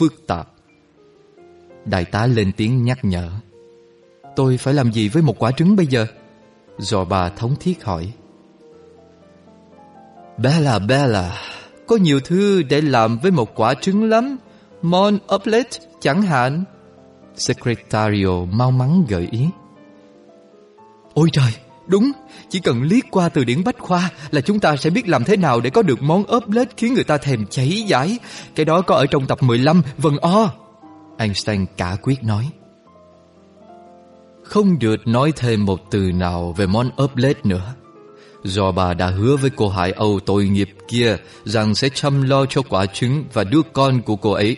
phức tạp. Đại tá lên tiếng nhắc nhở. Tôi phải làm gì với một quả trứng bây giờ? Rồi bà thống thiết hỏi. Bella, Bella, có nhiều thứ để làm với một quả trứng lắm. Mon omelette chẳng hạn. Secretario mau mắn gợi ý. Ôi trời, đúng, chỉ cần liếc qua từ điển bách khoa là chúng ta sẽ biết làm thế nào để có được món omelette khiến người ta thèm cháy giải. Cái đó có ở trong tập 15, vần O. Einstein cả quyết nói. Không được nói thêm một từ nào về món omelette nữa. Do bà đã hứa với cô Hải Âu tội nghiệp kia rằng sẽ chăm lo cho quả trứng và đứa con của cô ấy.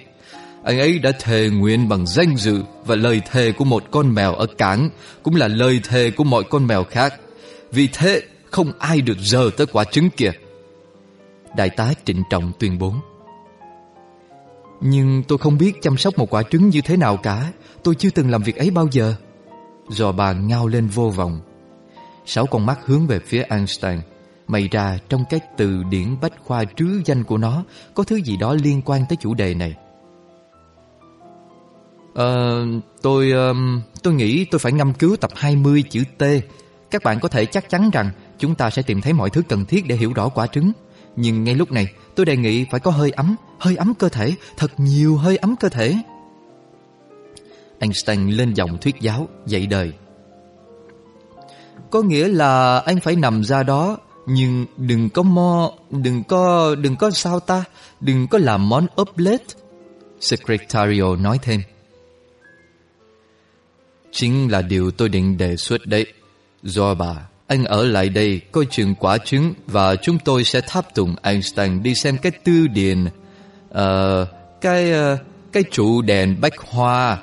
Anh ấy đã thề nguyện bằng danh dự và lời thề của một con mèo ở cảng, cũng là lời thề của mọi con mèo khác. Vì thế, không ai được giờ tới quả trứng kia. Đại tá trịnh trọng tuyên bố. Nhưng tôi không biết chăm sóc một quả trứng như thế nào cả. Tôi chưa từng làm việc ấy bao giờ. Giò bà ngao lên vô vọng. Sáu con mắt hướng về phía Einstein. Mày ra trong cái từ điển bách khoa trứ danh của nó, có thứ gì đó liên quan tới chủ đề này. Ờ, tôi um, tôi nghĩ tôi phải ngâm cứu tập 20 chữ T. Các bạn có thể chắc chắn rằng chúng ta sẽ tìm thấy mọi thứ cần thiết để hiểu rõ quả trứng. Nhưng ngay lúc này, tôi đề nghị phải có hơi ấm, hơi ấm cơ thể, thật nhiều hơi ấm cơ thể. Einstein lên dòng thuyết giáo, dạy đời. Có nghĩa là anh phải nằm ra đó, nhưng đừng có mo, đừng có, đừng có sao ta, đừng có làm món omelette. Secretario nói thêm. Chính là điều tôi định đề xuất đấy. Do bà, anh ở lại đây coi chừng quả trứng và chúng tôi sẽ tháp tùng Einstein đi xem cái tư điển, uh, ờ, cái, uh, cái trụ đèn bách hoa.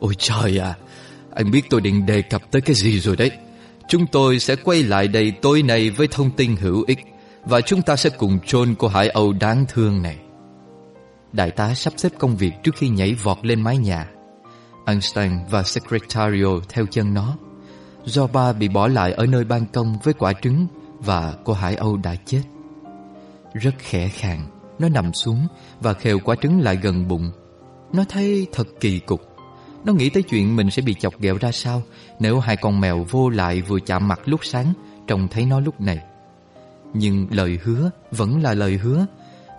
Ôi trời à, anh biết tôi định đề cập tới cái gì rồi đấy. Chúng tôi sẽ quay lại đây tối nay với thông tin hữu ích và chúng ta sẽ cùng chôn cô Hải Âu đáng thương này. Đại tá sắp xếp công việc trước khi nhảy vọt lên mái nhà. Einstein và Secretario theo chân nó. Do ba bị bỏ lại ở nơi ban công với quả trứng và cô Hải Âu đã chết. Rất khẽ khàng, nó nằm xuống và khều quả trứng lại gần bụng. Nó thấy thật kỳ cục. Nó nghĩ tới chuyện mình sẽ bị chọc ghẹo ra sao nếu hai con mèo vô lại vừa chạm mặt lúc sáng trông thấy nó lúc này. Nhưng lời hứa vẫn là lời hứa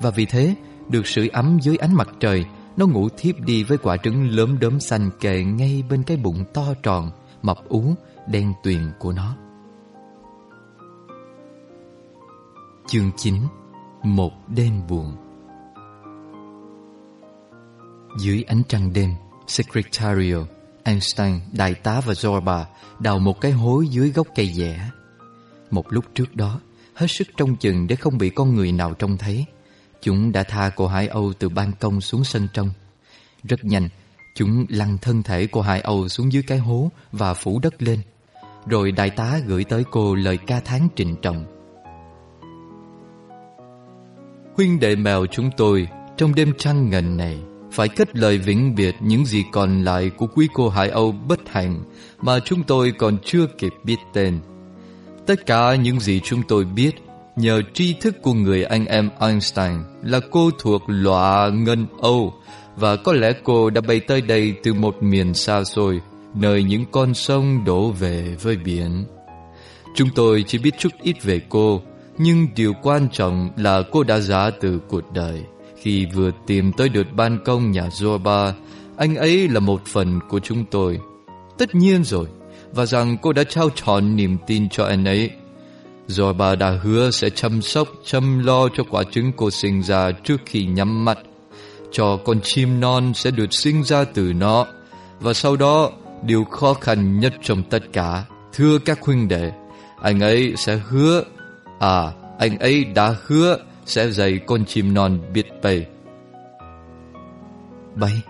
và vì thế được sưởi ấm dưới ánh mặt trời nó ngủ thiếp đi với quả trứng lớn đốm xanh kề ngay bên cái bụng to tròn, mập ú, đen tuyền của nó. Chương 9 Một đêm buồn Dưới ánh trăng đêm, Secretario, Einstein, đại tá và Zorba đào một cái hố dưới gốc cây dẻ. Một lúc trước đó, hết sức trông chừng để không bị con người nào trông thấy, Chúng đã tha cô Hải Âu từ ban công xuống sân trong. Rất nhanh, chúng lăn thân thể cô Hải Âu xuống dưới cái hố và phủ đất lên. Rồi đại tá gửi tới cô lời ca thán trịnh trọng. Huynh đệ mèo chúng tôi trong đêm trăng ngần này phải kết lời vĩnh biệt những gì còn lại của quý cô Hải Âu bất hạnh mà chúng tôi còn chưa kịp biết tên. Tất cả những gì chúng tôi biết nhờ tri thức của người anh em Einstein là cô thuộc loại Ngân Âu và có lẽ cô đã bay tới đây từ một miền xa xôi, nơi những con sông đổ về với biển. Chúng tôi chỉ biết chút ít về cô, nhưng điều quan trọng là cô đã giá từ cuộc đời. Khi vừa tìm tới được ban công nhà Zorba, anh ấy là một phần của chúng tôi. Tất nhiên rồi, và rằng cô đã trao trọn niềm tin cho anh ấy rồi bà đã hứa sẽ chăm sóc, chăm lo cho quả trứng cô sinh ra trước khi nhắm mắt. Cho con chim non sẽ được sinh ra từ nó. Và sau đó, điều khó khăn nhất trong tất cả, thưa các huynh đệ, anh ấy sẽ hứa, à, anh ấy đã hứa sẽ dạy con chim non biết bay. Bay,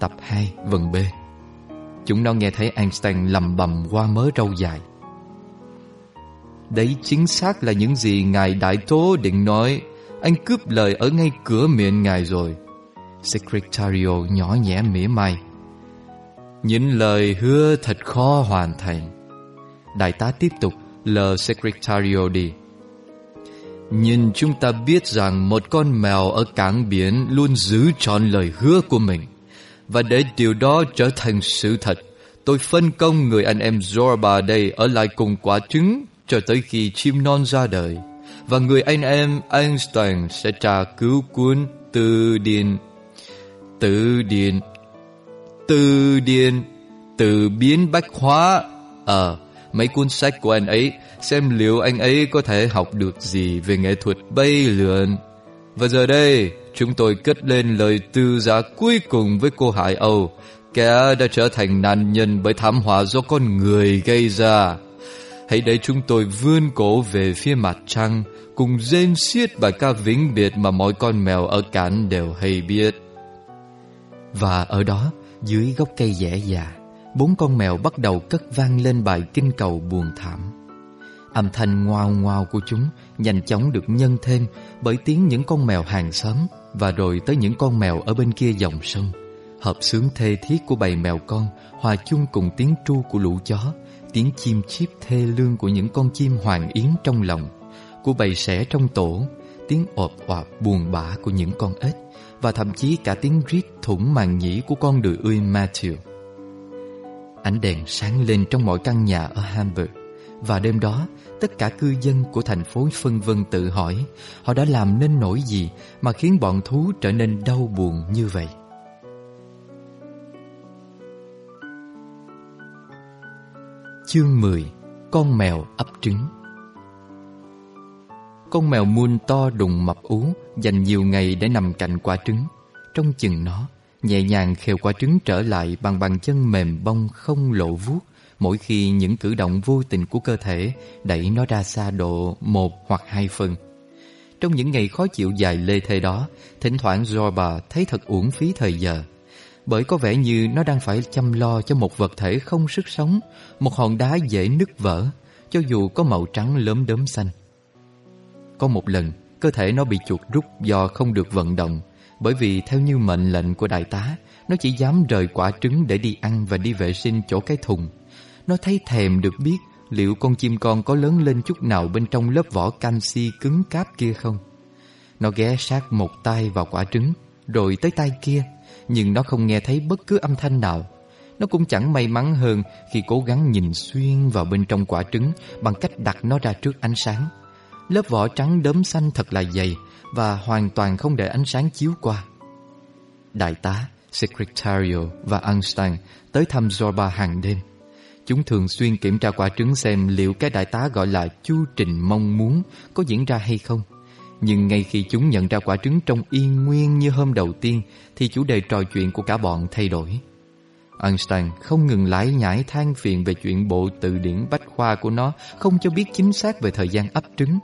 tập 2, vần B. Chúng nó nghe thấy Einstein lầm bầm qua mớ râu dài. Đấy chính xác là những gì Ngài Đại Tố định nói. Anh cướp lời ở ngay cửa miệng Ngài rồi. Secretario nhỏ nhẹ mỉa mai. Những lời hứa thật khó hoàn thành. Đại tá tiếp tục lờ Secretario đi. Nhưng chúng ta biết rằng một con mèo ở cảng biển luôn giữ trọn lời hứa của mình. Và để điều đó trở thành sự thật, tôi phân công người anh em Zorba đây ở lại cùng quả trứng cho tới khi chim non ra đời. Và người anh em Einstein sẽ tra cứu cuốn Từ Điển. Từ Điển. Từ Điển. Từ biến bách hóa. Ờ, mấy cuốn sách của anh ấy xem liệu anh ấy có thể học được gì về nghệ thuật bay lượn. Và giờ đây, chúng tôi kết lên lời tư giá cuối cùng với cô Hải Âu, kẻ đã trở thành nạn nhân bởi thảm họa do con người gây ra. Hãy để chúng tôi vươn cổ về phía mặt trăng, cùng rên xiết bài ca vĩnh biệt mà mọi con mèo ở cản đều hay biết. Và ở đó, dưới gốc cây dẻ già, bốn con mèo bắt đầu cất vang lên bài kinh cầu buồn thảm. Âm thanh ngoao ngoao của chúng nhanh chóng được nhân thêm bởi tiếng những con mèo hàng xóm và rồi tới những con mèo ở bên kia dòng sông. Hợp sướng thê thiết của bầy mèo con hòa chung cùng tiếng tru của lũ chó, tiếng chim chip thê lương của những con chim hoàng yến trong lòng, của bầy sẻ trong tổ, tiếng ộp ọp buồn bã của những con ếch và thậm chí cả tiếng rít thủng màng nhĩ của con đười ươi Matthew. Ánh đèn sáng lên trong mọi căn nhà ở Hamburg và đêm đó tất cả cư dân của thành phố phân vân tự hỏi họ đã làm nên nỗi gì mà khiến bọn thú trở nên đau buồn như vậy. Chương 10 Con mèo ấp trứng. Con mèo muôn to đùng mập ú, Dành nhiều ngày để nằm cạnh quả trứng. Trong chừng nó, Nhẹ nhàng khều quả trứng trở lại Bằng bàn chân mềm bông không lộ vuốt. Mỗi khi những cử động vô tình của cơ thể Đẩy nó ra xa độ một hoặc hai phần. Trong những ngày khó chịu dài lê thê đó, Thỉnh thoảng Zorba thấy thật uổng phí thời giờ bởi có vẻ như nó đang phải chăm lo cho một vật thể không sức sống, một hòn đá dễ nứt vỡ, cho dù có màu trắng lớn đốm xanh. Có một lần, cơ thể nó bị chuột rút do không được vận động, bởi vì theo như mệnh lệnh của đại tá, nó chỉ dám rời quả trứng để đi ăn và đi vệ sinh chỗ cái thùng. Nó thấy thèm được biết liệu con chim con có lớn lên chút nào bên trong lớp vỏ canxi cứng cáp kia không. Nó ghé sát một tay vào quả trứng, rồi tới tay kia, nhưng nó không nghe thấy bất cứ âm thanh nào. Nó cũng chẳng may mắn hơn khi cố gắng nhìn xuyên vào bên trong quả trứng bằng cách đặt nó ra trước ánh sáng. Lớp vỏ trắng đốm xanh thật là dày và hoàn toàn không để ánh sáng chiếu qua. Đại tá, Secretario và Einstein tới thăm Zorba hàng đêm. Chúng thường xuyên kiểm tra quả trứng xem liệu cái đại tá gọi là chu trình mong muốn có diễn ra hay không. Nhưng ngay khi chúng nhận ra quả trứng trông yên nguyên như hôm đầu tiên, Thì chủ đề trò chuyện của cả bọn thay đổi. Einstein không ngừng lải nhải than phiền về chuyện bộ từ điển bách khoa của nó, Không cho biết chính xác về thời gian ấp trứng.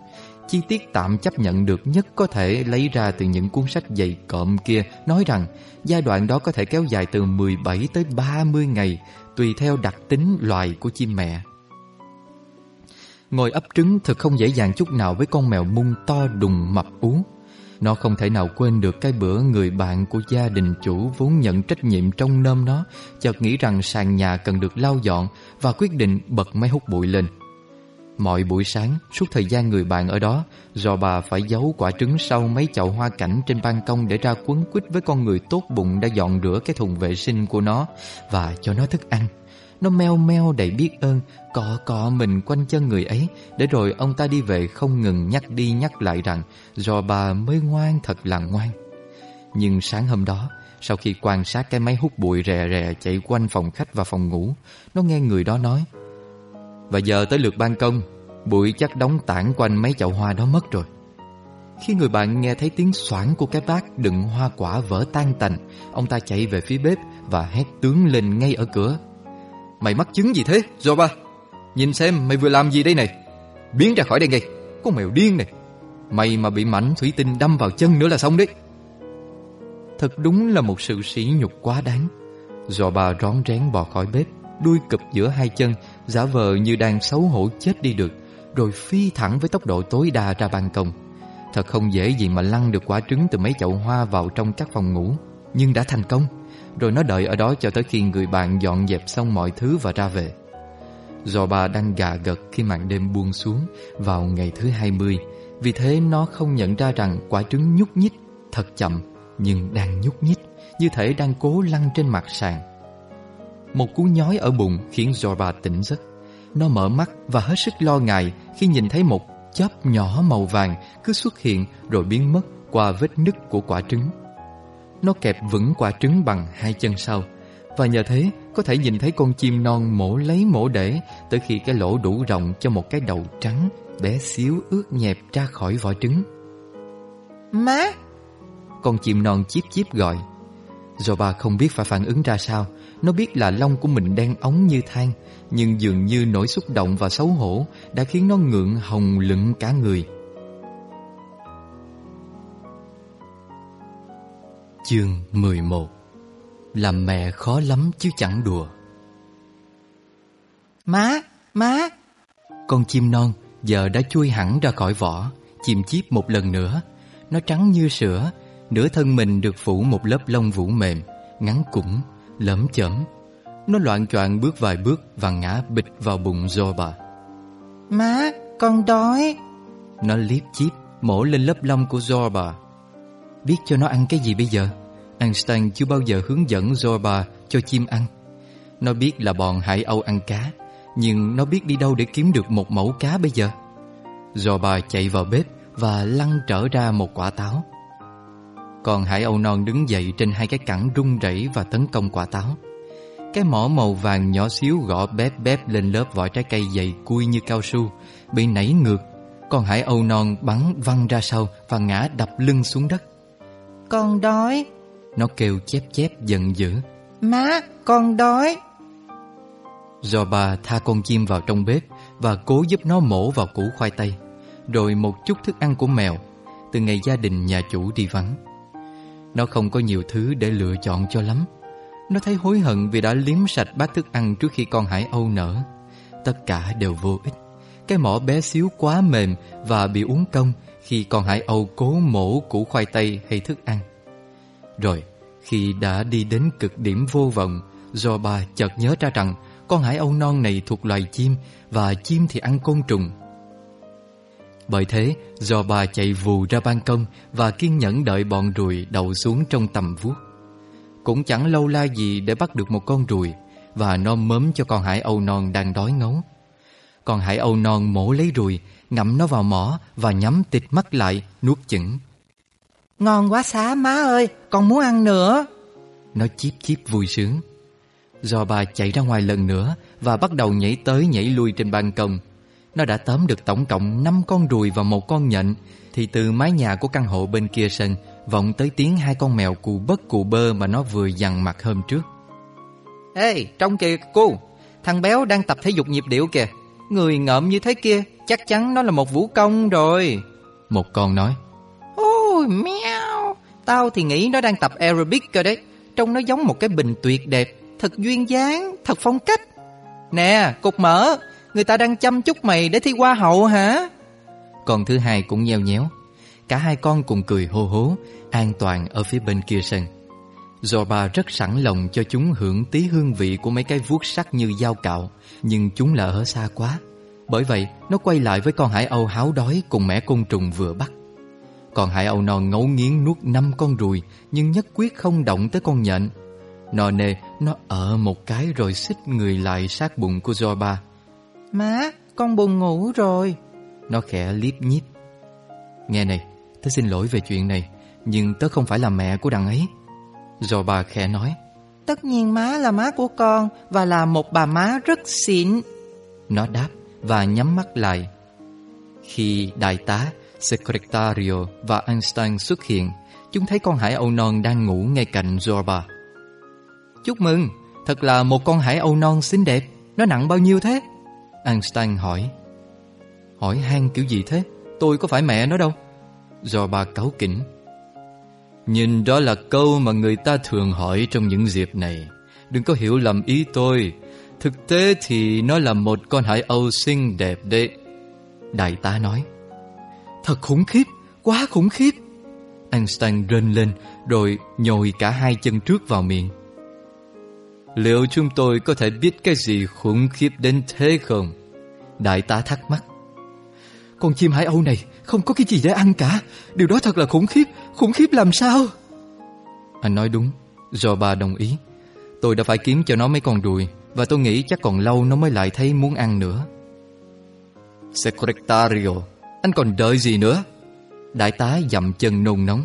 Chi tiết tạm chấp nhận được nhất có thể lấy ra từ những cuốn sách dày cộm kia, Nói rằng giai đoạn đó có thể kéo dài từ 17 tới 30 ngày, Tùy theo đặc tính loài của chim mẹ. Ngồi ấp trứng thật không dễ dàng chút nào với con mèo mung to đùng mập ú. Nó không thể nào quên được cái bữa người bạn của gia đình chủ vốn nhận trách nhiệm trong nôm nó, chợt nghĩ rằng sàn nhà cần được lau dọn và quyết định bật máy hút bụi lên. Mọi buổi sáng, suốt thời gian người bạn ở đó, do bà phải giấu quả trứng sau mấy chậu hoa cảnh trên ban công để ra quấn quýt với con người tốt bụng đã dọn rửa cái thùng vệ sinh của nó và cho nó thức ăn. Nó meo meo đầy biết ơn Cọ cọ mình quanh chân người ấy. Để rồi ông ta đi về không ngừng nhắc đi nhắc lại rằng Rò bà mới ngoan thật là ngoan. Nhưng sáng hôm đó Sau khi quan sát cái máy hút bụi rè rè Chạy quanh phòng khách và phòng ngủ Nó nghe người đó nói Và giờ tới lượt ban công Bụi chắc đóng tản quanh mấy chậu hoa đó mất rồi. Khi người bạn nghe thấy tiếng xoảng của cái bát đựng hoa quả vỡ tan tành, ông ta chạy về phía bếp và hét tướng lên ngay ở cửa. Mày mắc chứng gì thế, Zoba? Nhìn xem mày vừa làm gì đây này. Biến ra khỏi đây ngay Con mèo điên này. Mày mà bị mảnh thủy tinh đâm vào chân nữa là xong đấy. Thật đúng là một sự sỉ nhục quá đáng. Zoba rón rén bò khỏi bếp Đuôi cụp giữa hai chân Giả vờ như đang xấu hổ chết đi được Rồi phi thẳng với tốc độ tối đa ra ban công. Thật không dễ gì mà lăn được quả trứng từ mấy chậu hoa vào trong các phòng ngủ Nhưng đã thành công rồi nó đợi ở đó cho tới khi người bạn dọn dẹp xong mọi thứ và ra về. Giò bà đang gà gật khi màn đêm buông xuống Vào ngày thứ 20 Vì thế nó không nhận ra rằng quả trứng nhúc nhích Thật chậm, nhưng đang nhúc nhích, Như thể đang cố lăn trên mặt sàn. Một cú nhói ở bụng khiến Zorba tỉnh giấc. Nó mở mắt và hết sức lo ngại Khi nhìn thấy một chớp nhỏ màu vàng Cứ xuất hiện rồi biến mất qua vết nứt của quả trứng. Nó kẹp vững quả trứng bằng hai chân sau. Và nhờ thế có thể nhìn thấy con chim non mổ lấy mổ để Tới khi cái lỗ đủ rộng cho một cái đầu trắng Bé xíu ướt nhẹp ra khỏi vỏ trứng. Má! Con chim non chíp chíp gọi. Zoba không biết phải phản ứng ra sao. Nó biết là lông của mình đen ống như than Nhưng dường như nỗi xúc động và xấu hổ Đã khiến nó ngượng hồng lựng cả người Chương 11 Làm mẹ khó lắm chứ chẳng đùa. Má, má. Con chim non giờ đã chui hẳn ra khỏi vỏ Chim chiếp một lần nữa. Nó trắng như sữa Nửa thân mình được phủ một lớp lông vũ mềm Ngắn củng, lởm chởm. Nó loạn choạng bước vài bước Và ngã bịch vào bụng Zoba Má, con đói. Nó liếp chíp Mổ lên lớp lông của Zorba Biết cho nó ăn cái gì bây giờ Einstein chưa bao giờ hướng dẫn Zorba cho chim ăn. Nó biết là bọn hải âu ăn cá, Nhưng nó biết đi đâu để kiếm được một mẫu cá bây giờ. Zorba chạy vào bếp Và lăn trở ra một quả táo. Còn hải âu non đứng dậy Trên hai cái cẳng rung rẩy và tấn công quả táo. Cái mỏ màu vàng nhỏ xíu gõ bép bép lên lớp vỏ trái cây dày cui như cao su, Bị nảy ngược. Con hải âu non bắn văng ra sau Và ngã đập lưng xuống đất. Con đói. Nó kêu chép chép giận dữ. Má, con đói. Do bà tha con chim vào trong bếp Và cố giúp nó mổ vào củ khoai tây Rồi một chút thức ăn của mèo. Từ ngày gia đình nhà chủ đi vắng. Nó không có nhiều thứ để lựa chọn cho lắm. Nó thấy hối hận vì đã liếm sạch bát thức ăn trước khi con hải âu nở. Tất cả đều vô ích. Cái mỏ bé xíu quá mềm và bị uống công Khi con hải âu cố mổ củ khoai tây hay thức ăn. Rồi khi đã đi đến cực điểm vô vọng, Do bà chợt nhớ ra rằng Con hải âu non này thuộc loài chim Và chim thì ăn côn trùng. Bởi thế, Do bà chạy vù ra ban công Và kiên nhẫn đợi bọn ruồi đậu xuống trong tầm vuốt. Cũng chẳng lâu la gì để bắt được một con ruồi Và nó mớm cho con hải âu non đang đói ngấu. Con hải âu non mổ lấy ruồi Ngậm nó vào mỏ Và nhắm tịt mắt lại nuốt chửng. Ngon quá xá má ơi Con muốn ăn nữa. Nó chíp chíp vui sướng. Do bà chạy ra ngoài lần nữa Và bắt đầu nhảy tới nhảy lui trên ban công Nó đã tóm được tổng cộng 5 con ruồi và một con nhện Thì từ mái nhà của căn hộ bên kia sân Vọng tới tiếng hai con mèo cụ bất cụ bơ Mà nó vừa dằn mặt hôm trước. Ê trông kìa cô Thằng béo đang tập thể dục nhịp điệu kìa. Người ngợm như thế kia Chắc chắn nó là một vũ công rồi. Một con nói Ôi meo, Tao thì nghĩ nó đang tập aerobic cơ đấy. Trông nó giống một cái bình tuyệt đẹp Thật duyên dáng, thật phong cách. Nè, cục mỡ. Người ta đang chăm chút mày để thi hoa hậu hả? Còn thứ hai cũng nheo nhéo. Cả hai con cùng cười hô hố An toàn ở phía bên kia sân. Zorba rất sẵn lòng cho chúng hưởng tí hương vị của mấy cái vuốt sắc như dao cạo Nhưng chúng là ở xa quá. Bởi vậy nó quay lại với con hải âu háo đói cùng mẻ côn trùng vừa bắt. Còn hải âu non ngấu nghiến nuốt năm con ruồi Nhưng nhất quyết không động tới con nhện. Nò nề nó ở một cái rồi xích người lại sát bụng của Zorba. Má, con buồn ngủ rồi. Nó khẽ liếp nhíp. Nghe này, tớ xin lỗi về chuyện này Nhưng tớ không phải là mẹ của đằng ấy. Zorba khẽ nói. Tất nhiên má là má của con Và là một bà má rất xịn. Nó đáp và nhắm mắt lại. Khi đại tá, Secretario và Einstein xuất hiện Chúng thấy con hải âu non đang ngủ ngay cạnh Zorba. Chúc mừng, thật là một con hải âu non xinh đẹp Nó nặng bao nhiêu thế? Einstein hỏi. Hỏi han kiểu gì thế? Tôi có phải mẹ nó đâu. Zorba cáu kỉnh. Nhìn đó là câu mà người ta thường hỏi trong những dịp này. Đừng có hiểu lầm ý tôi. Thực tế thì nó là một con hải âu xinh đẹp đấy. Đại tá nói. Thật khủng khiếp, quá khủng khiếp. Einstein rên lên Rồi nhồi cả hai chân trước vào miệng. Liệu chúng tôi có thể biết cái gì khủng khiếp đến thế không? Đại tá thắc mắc. Con chim hải âu này không có cái gì để ăn cả. Điều đó thật là khủng khiếp. Khủng khiếp làm sao? Anh nói đúng. Do bà đồng ý. Tôi đã phải kiếm cho nó mấy con đùi Và tôi nghĩ chắc còn lâu nó mới lại thấy muốn ăn nữa. Secretario anh còn đợi gì nữa? Đại tá dậm chân nôn nóng.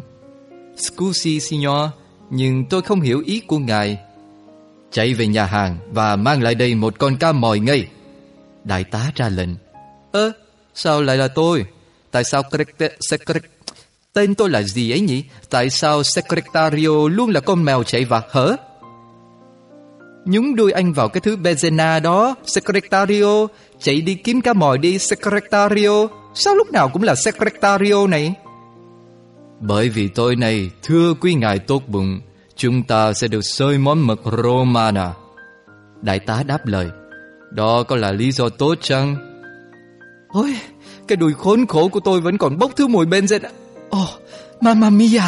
Scusi signor Nhưng tôi không hiểu ý của ngài. Chạy về nhà hàng Và mang lại đây một con cá mòi ngay. Đại tá ra lệnh. Ơ, sao lại là tôi? Tại sao secret Tên tôi là gì ấy nhỉ? Tại sao Secretario luôn là con mèo chạy vặt hở Nhúng đuôi anh vào cái thứ Bezena đó. Secretario, Chạy đi kiếm cá mòi đi, Secretario. Sao lúc nào cũng là Secretario này? Bởi vì tôi này Thưa quý ngài tốt bụng Chúng ta sẽ được xơi món mực Romana. Đại tá đáp lời Đó có là lý do tốt chăng? Ôi Cái đùi khốn khổ của tôi vẫn còn bốc thứ mùi benzene Ồ oh, Mamma mia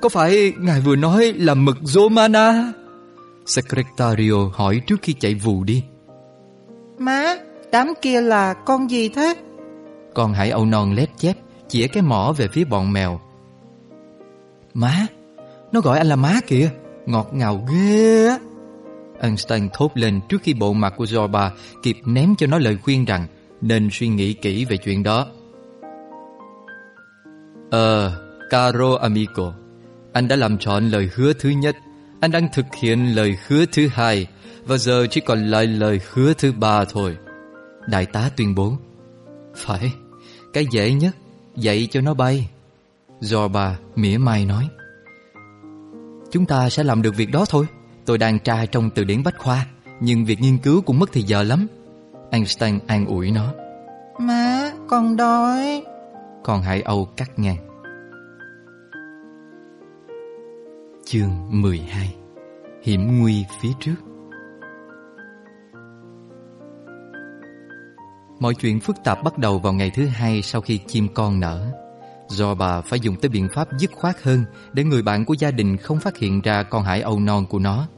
Có phải ngài vừa nói là mực Romana? Secretario hỏi trước khi chạy vù đi. Má Đám kia là con gì thế con hải âu non lép chép Chỉa cái mỏ về phía bọn mèo. Má Nó gọi anh là má kìa. Ngọt ngào ghê á. Einstein thốt lên trước khi bộ mặt của Zorba kịp ném cho nó lời khuyên rằng nên suy nghĩ kỹ về chuyện đó. Ờ, caro amico, anh đã làm trọn lời hứa thứ nhất, anh đang thực hiện lời hứa thứ hai và giờ chỉ còn lại lời hứa thứ ba thôi. Đại tá tuyên bố. Phải Cái dễ nhất Dạy cho nó bay. Bà mỉa mai nói Chúng ta sẽ làm được việc đó thôi. Tôi đang tra trong từ điển bách khoa Nhưng việc nghiên cứu cũng mất thì giờ lắm. Einstein an ủi nó Má, con đói. Con Hải Âu cắt ngang. Chương 12 Hiểm nguy phía trước Mọi chuyện phức tạp bắt đầu vào ngày thứ hai sau khi chim con nở. Do bà phải dùng tới biện pháp dứt khoát hơn để người bạn của gia đình không phát hiện ra con hải âu non của nó.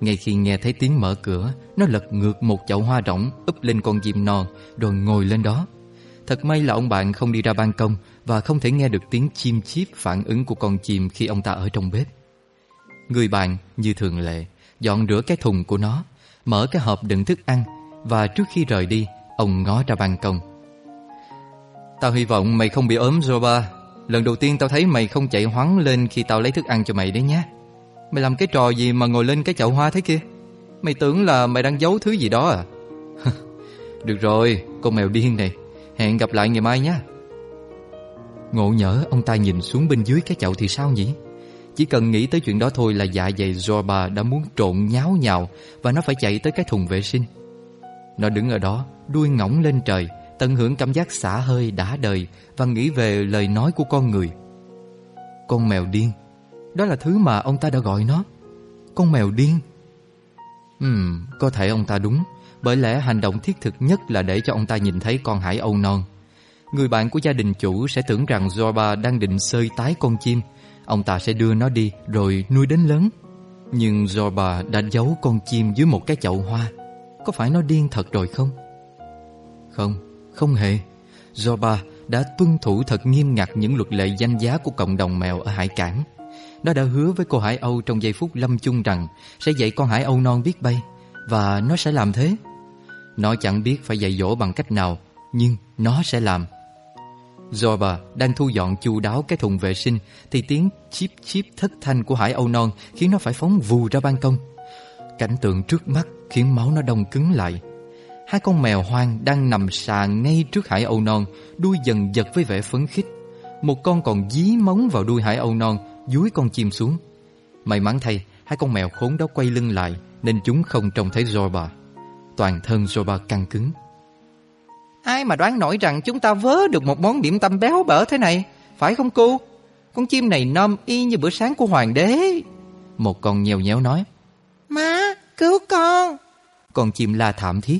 Ngay khi nghe thấy tiếng mở cửa, nó lật ngược một chậu hoa rỗng úp lên con chim non rồi ngồi lên đó. Thật may là ông bạn không đi ra ban công và không thể nghe được tiếng chim chip phản ứng của con chim khi ông ta ở trong bếp. Người bạn, như thường lệ, dọn rửa cái thùng của nó, mở cái hộp đựng thức ăn và trước khi rời đi, Ông ngó ra ban công. Tao hy vọng mày không bị ốm, Zoba. Lần đầu tiên tao thấy mày không chạy hoắng lên Khi tao lấy thức ăn cho mày đấy nhé. Mày làm cái trò gì mà ngồi lên cái chậu hoa thế kia? Mày tưởng là mày đang giấu thứ gì đó à? Được rồi, Con mèo điên này. Hẹn gặp lại ngày mai nhé. Ngộ nhỡ, ông ta nhìn xuống bên dưới cái chậu thì sao nhỉ? Chỉ cần nghĩ tới chuyện đó thôi là dạ dày Zorba đã muốn trộn nháo nhào Và nó phải chạy tới cái thùng vệ sinh. Nó đứng ở đó đuôi ngõng lên trời, tận hưởng cảm giác xả hơi đã đời và nghĩ về lời nói của con người. Con mèo điên, đó là thứ mà ông ta đã gọi nó. Con mèo điên. Ừm, có thể ông ta đúng, bởi lẽ hành động thiết thực nhất là để cho ông ta nhìn thấy con hải âu non. Người bạn của gia đình chủ sẽ tưởng rằng Zorba đang định sơi tái con chim. Ông ta sẽ đưa nó đi rồi nuôi đến lớn. Nhưng Zorba đã giấu con chim dưới một cái chậu hoa. Có phải nó điên thật rồi không? Không, không hề. Zoba đã tuân thủ thật nghiêm ngặt những luật lệ danh giá của cộng đồng mèo ở hải cảng. Nó đã hứa với cô Hải Âu trong giây phút lâm chung rằng sẽ dạy con Hải Âu non biết bay và nó sẽ làm thế. Nó chẳng biết phải dạy dỗ bằng cách nào, nhưng nó sẽ làm. Zorba đang thu dọn chu đáo cái thùng vệ sinh thì tiếng chip chip thất thanh của Hải Âu non khiến nó phải phóng vù ra ban công. Cảnh tượng trước mắt khiến máu nó đông cứng lại Hai con mèo hoang đang nằm sàn ngay trước hải âu non, đuôi dần giật với vẻ phấn khích. Một con còn dí móng vào đuôi hải âu non, dúi con chim xuống. May mắn thay, hai con mèo khốn đó quay lưng lại, nên chúng không trông thấy Zorba. Toàn thân Zorba căng cứng. Ai mà đoán nổi rằng chúng ta vớ được một món điểm tâm béo bở thế này, phải không cô? Con chim này nom y như bữa sáng của hoàng đế. Một con nhèo nhéo nói. Má, cứu con. Con chim la thảm thiết.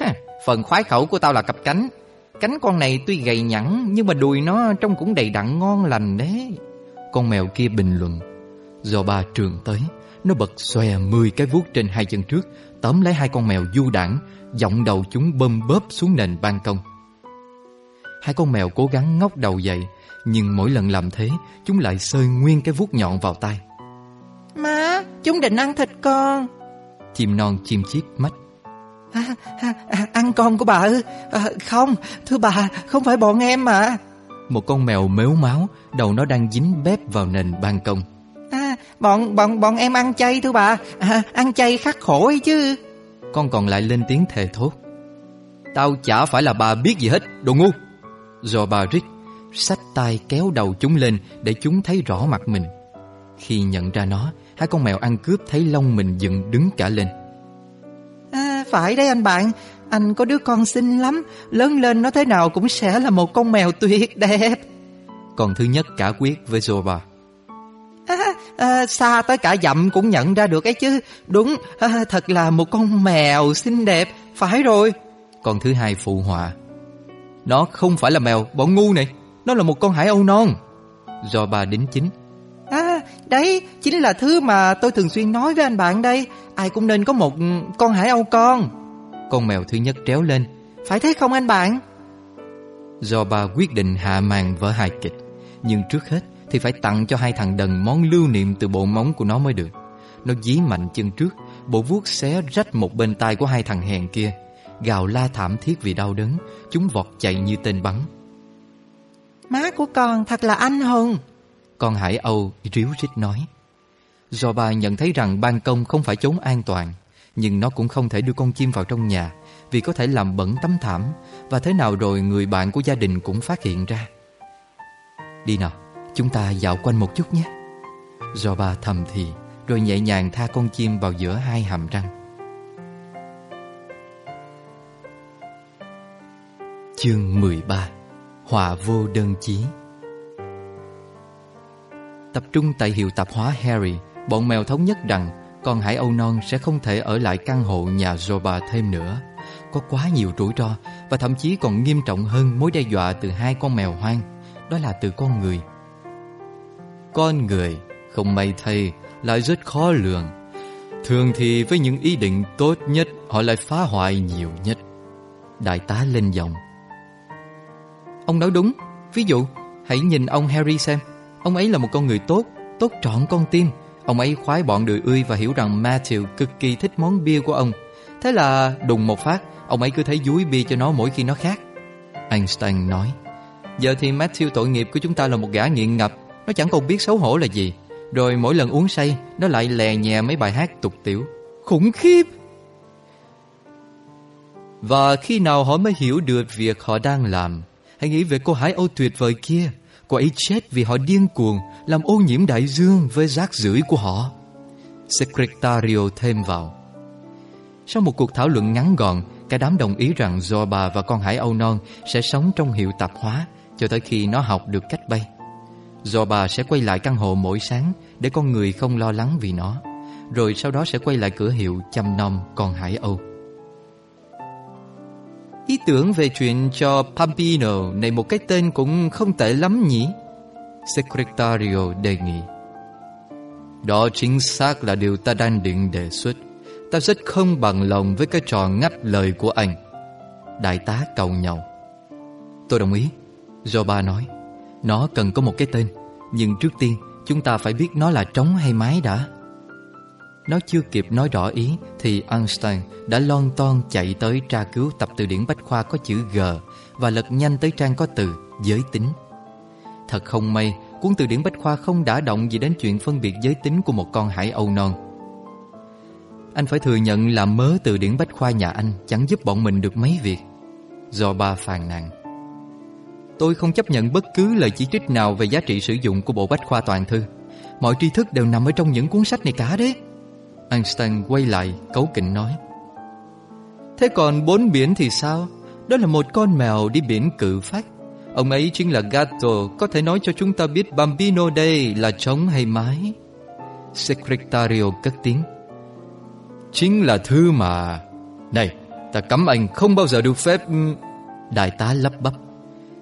Ha, phần khoái khẩu của tao là cặp cánh. Cánh con này tuy gầy nhẵn nhưng mà đùi nó trông cũng đầy đặn ngon lành đấy. Con mèo kia bình luận. Do ba trường tới, nó bật xòe 10 cái vuốt trên hai chân trước, tóm lấy hai con mèo du đảng, giọng đầu chúng bơm bóp xuống nền ban công. Hai con mèo cố gắng ngóc đầu dậy Nhưng mỗi lần làm thế Chúng lại sơi nguyên cái vuốt nhọn vào tay Má, chúng định ăn thịt con. Chim non chim chiếc mắt. À, à, à, Ăn con của bà ư? À, Không, thưa bà, không phải bọn em mà. Một con mèo mếu máu Đầu nó đang dính bếp vào nền ban công. À, Bọn bọn bọn em ăn chay thưa bà. À, Ăn chay khắc khổ ấy chứ. Con còn lại lên tiếng thề thốt. Tao chả phải là bà biết gì hết Đồ ngu. Do bà Rick Xách tay kéo đầu chúng lên Để chúng thấy rõ mặt mình. Khi nhận ra nó Hai con mèo ăn cướp thấy lông mình dựng đứng cả lên. À, Phải đấy anh bạn. Anh có đứa con xinh lắm. Lớn lên nó thế nào cũng sẽ là một con mèo tuyệt đẹp. Còn thứ nhất cả quyết với Zoba à, à, Xa tới cả dặm cũng nhận ra được ấy chứ. Đúng à, Thật là một con mèo xinh đẹp. Phải rồi. Con thứ hai phụ họa. Nó không phải là mèo bọn ngu này. Nó là một con hải âu non. Do bà đính chính đấy chính là thứ mà tôi thường xuyên nói với anh bạn đây. Ai cũng nên có một con hải âu con. Con mèo thứ nhất tréo lên. Phải thế không anh bạn? Do bà quyết định hạ màn vở hài kịch Nhưng trước hết thì phải tặng cho hai thằng đần món lưu niệm từ bộ móng của nó mới được. Nó dí mạnh chân trước Bộ vuốt xé rách một bên tai của hai thằng hèn kia. Gào la thảm thiết vì đau đớn Chúng vọt chạy như tên bắn. Má của con thật là anh hùng con hải âu ríu rít nói. Do bà nhận thấy rằng ban công không phải chốn an toàn Nhưng nó cũng không thể đưa con chim vào trong nhà Vì có thể làm bẩn tấm thảm Và thế nào rồi người bạn của gia đình cũng phát hiện ra. Đi nào, chúng ta dạo quanh một chút nhé. Do bà thầm thì Rồi nhẹ nhàng tha con chim vào giữa hai hàm răng. Chương 13 Họa vô đơn chí. Tập trung tại hiệu tạp hóa Harry, Bọn mèo thống nhất rằng Con hải âu non sẽ không thể ở lại căn hộ nhà Zoba thêm nữa. Có quá nhiều rủi ro Và thậm chí còn nghiêm trọng hơn mối đe dọa từ hai con mèo hoang, Đó là từ con người. Con người, Không may thay, Lại rất khó lường. Thường thì với những ý định tốt nhất, Họ lại phá hoại nhiều nhất. Đại tá lên giọng. Ông nói đúng, Ví dụ, Hãy nhìn ông Harry xem. Ông ấy là một con người tốt Tốt trọn con tim. Ông ấy khoái bọn đười ươi và hiểu rằng Matthew cực kỳ thích món bia của ông. Thế là đùng một phát, Ông ấy cứ thấy dúi bia cho nó mỗi khi nó khát. Einstein nói, Giờ thì Matthew tội nghiệp của chúng ta là một gã nghiện ngập. Nó chẳng còn biết xấu hổ là gì. Rồi mỗi lần uống say, Nó lại lè nhè mấy bài hát tục tiểu. Khủng khiếp! Và khi nào họ mới hiểu được việc họ đang làm, Hãy nghĩ về cô Hải Âu tuyệt vời kia. Cô ấy chết vì họ điên cuồng, Làm ô nhiễm đại dương với rác rưởi của họ. Secretario thêm vào. Sau một cuộc thảo luận ngắn gọn, Cả đám đồng ý rằng Zorba và con Hải Âu Non Sẽ sống trong hiệu tạp hóa Cho tới khi nó học được cách bay. Zorba sẽ quay lại căn hộ mỗi sáng Để con người không lo lắng vì nó, Rồi sau đó sẽ quay lại cửa hiệu chăm nom con Hải Âu. Ý tưởng về chuyện cho Pampino này một cái tên cũng không tệ lắm nhỉ? Secretario đề nghị. Đó chính xác là điều ta đang định đề xuất. Ta rất không bằng lòng với cái trò ngắt lời của anh. Đại tá cầu nhau. Tôi đồng ý. Joba nói. Nó cần có một cái tên. Nhưng trước tiên, chúng ta phải biết nó là trống hay mái đã. Nó chưa kịp nói rõ ý Thì Einstein đã lon ton chạy tới tra cứu tập từ điển Bách Khoa có chữ G Và lật nhanh tới trang có từ giới tính. Thật không may, Cuốn từ điển Bách Khoa không đã động gì đến chuyện phân biệt giới tính của một con hải âu non. Anh phải thừa nhận là mớ từ điển Bách Khoa nhà anh Chẳng giúp bọn mình được mấy việc. Do ba phàn nàn. Tôi không chấp nhận bất cứ lời chỉ trích nào về giá trị sử dụng của bộ Bách Khoa toàn thư. Mọi tri thức đều nằm ở trong những cuốn sách này cả đấy. Einstein quay lại cấu kỉnh nói, Thế còn bốn biển thì sao? Đó là một con mèo đi biển cự phách. Ông ấy chính là Gato. Có thể nói cho chúng ta biết Bambino đây là trống hay mái Secretario cất tiếng, Chính là thứ mà Này, ta cấm anh không bao giờ được phép Đại tá lắp bắp,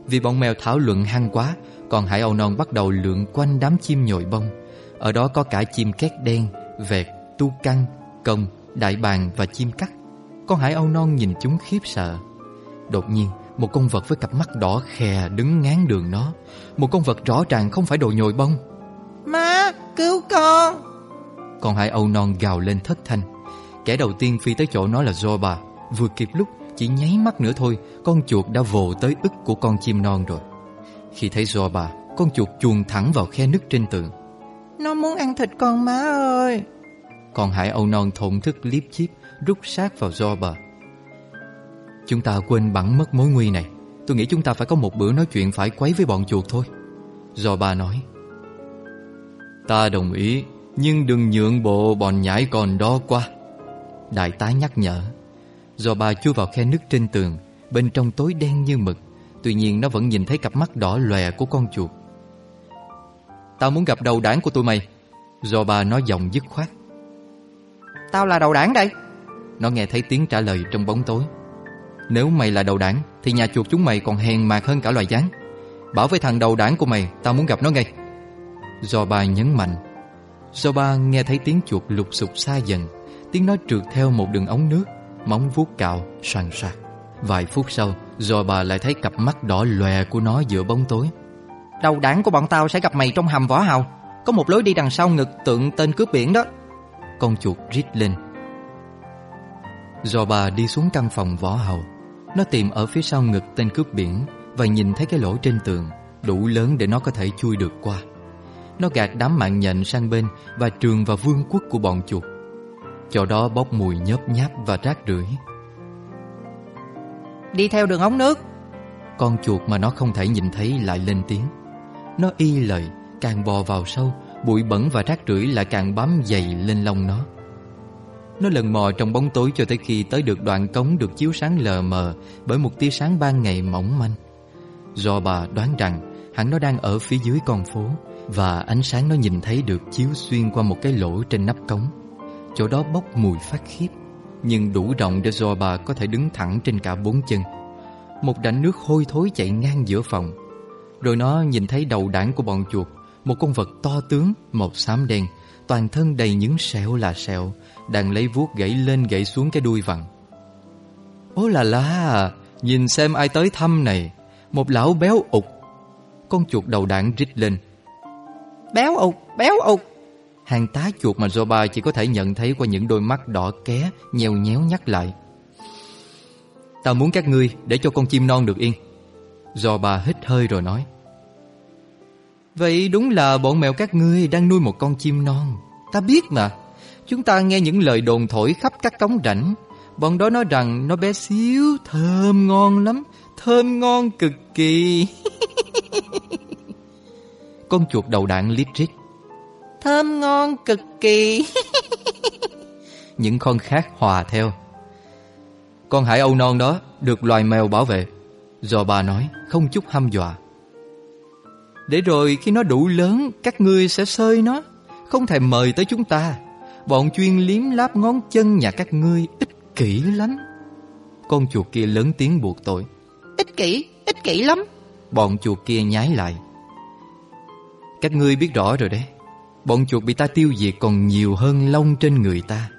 Vì bọn mèo thảo luận hăng quá, Còn Hải Âu Non bắt đầu lượn quanh đám chim nhồi bông Ở đó có cả chim két đen, Vẹt tu căng, công, đại bàng và chim cắt. Con hải âu non nhìn chúng khiếp sợ. Đột nhiên, Một con vật với cặp mắt đỏ khè đứng ngán đường nó. Một con vật rõ ràng không phải đồ nhồi bông. Má, cứu con! Con hải âu non gào lên thất thanh. Kẻ đầu tiên phi tới chỗ nó là Zoba Vừa kịp lúc chỉ nháy mắt nữa thôi Con chuột đã vồ tới ức của con chim non rồi. Khi thấy Zoba Con chuột chuồn thẳng vào khe nứt trên tường. Nó muốn ăn thịt con má ơi còn hải âu non thổn thức liếp chiếp, Rút sát vào do bờ. Chúng ta quên bẵng mất mối nguy này. Tôi nghĩ chúng ta phải có một bữa nói chuyện phải quấy với bọn chuột thôi. Do bà nói. Ta đồng ý, Nhưng đừng nhượng bộ bọn nhãi còn đó qua Đại tá nhắc nhở. Do bà chui vào khe nứt trên tường, Bên trong tối đen như mực. Tuy nhiên nó vẫn nhìn thấy cặp mắt đỏ lòe của con chuột. Tao muốn gặp đầu đảng của tụi mày. Do bà nói giọng dứt khoát. Tao là đầu đảng đây. Nó nghe thấy tiếng trả lời trong bóng tối. Nếu mày là đầu đảng Thì nhà chuột chúng mày còn hèn mạc hơn cả loài gián. Bảo với thằng đầu đảng của mày Tao muốn gặp nó ngay. Do bà nhấn mạnh. Do ba nghe thấy tiếng chuột lục sục xa dần Tiếng nó trượt theo một đường ống nước Móng vuốt cạo, soàn soạt. Vài phút sau Do bà lại thấy cặp mắt đỏ lòe của nó giữa bóng tối. Đầu đảng của bọn tao sẽ gặp mày trong hầm võ hào. Có một lối đi đằng sau ngực tượng tên cướp biển đó Con chuột rít lên. Do bà đi xuống căn phòng võ hầu. Nó tìm ở phía sau ngực tên cướp biển Và nhìn thấy cái lỗ trên tường Đủ lớn để nó có thể chui được qua. Nó gạt đám mạng nhện sang bên Và trường vào vương quốc của bọn chuột. Chỗ đó bốc mùi nhớp nháp và rác rưởi. Đi theo đường ống nước. Con chuột mà nó không thể nhìn thấy lại lên tiếng. Nó y lời Càng bò vào sâu Bụi bẩn và rác rưởi lại càng bám dày lên lông nó. Nó lần mò trong bóng tối cho tới khi tới được đoạn cống được chiếu sáng lờ mờ Bởi một tia sáng ban ngày mỏng manh. Do bà đoán rằng hẳn nó đang ở phía dưới con phố Và ánh sáng nó nhìn thấy được chiếu xuyên qua một cái lỗ trên nắp cống. Chỗ đó bốc mùi phát khiếp, Nhưng đủ rộng để do bà có thể đứng thẳng trên cả bốn chân. Một rãnh nước hôi thối chạy ngang giữa phòng. Rồi nó nhìn thấy đầu đảng của bọn chuột. Một con vật to tướng, màu xám đen Toàn thân đầy những sẹo là sẹo Đang lấy vuốt gãy lên gãy xuống cái đuôi vằn Ố là la Nhìn xem ai tới thăm này Một lão béo ục Con chuột đầu đảng rít lên Béo ục, béo ục Hàng tá chuột mà Zoba chỉ có thể nhận thấy qua những đôi mắt đỏ ké, nheo nhéo nhắc lại. Tao muốn các ngươi để cho con chim non được yên. Zoba hít hơi rồi nói. Vậy đúng là bọn mèo các ngươi đang nuôi một con chim non. Ta biết mà. Chúng ta nghe những lời đồn thổi khắp các cống rãnh. Bọn đó nói rằng nó bé xíu, thơm ngon lắm. Thơm ngon cực kỳ. con chuột đầu đạn lít rít. Thơm ngon cực kỳ Những con khác hòa theo Con hải âu non đó Được loài mèo bảo vệ Do bà nói không chút hăm dọa Để rồi khi nó đủ lớn Các ngươi sẽ sơi nó. Không thèm mời tới chúng ta. Bọn chuyên liếm láp ngón chân nhà các ngươi Ích kỷ lắm. Con chuột kia lớn tiếng buộc tội. Ích kỷ, ích kỷ lắm. Bọn chuột kia nhái lại. Các ngươi biết rõ rồi đấy. Bọn chuột bị ta tiêu diệt còn nhiều hơn lông trên người ta.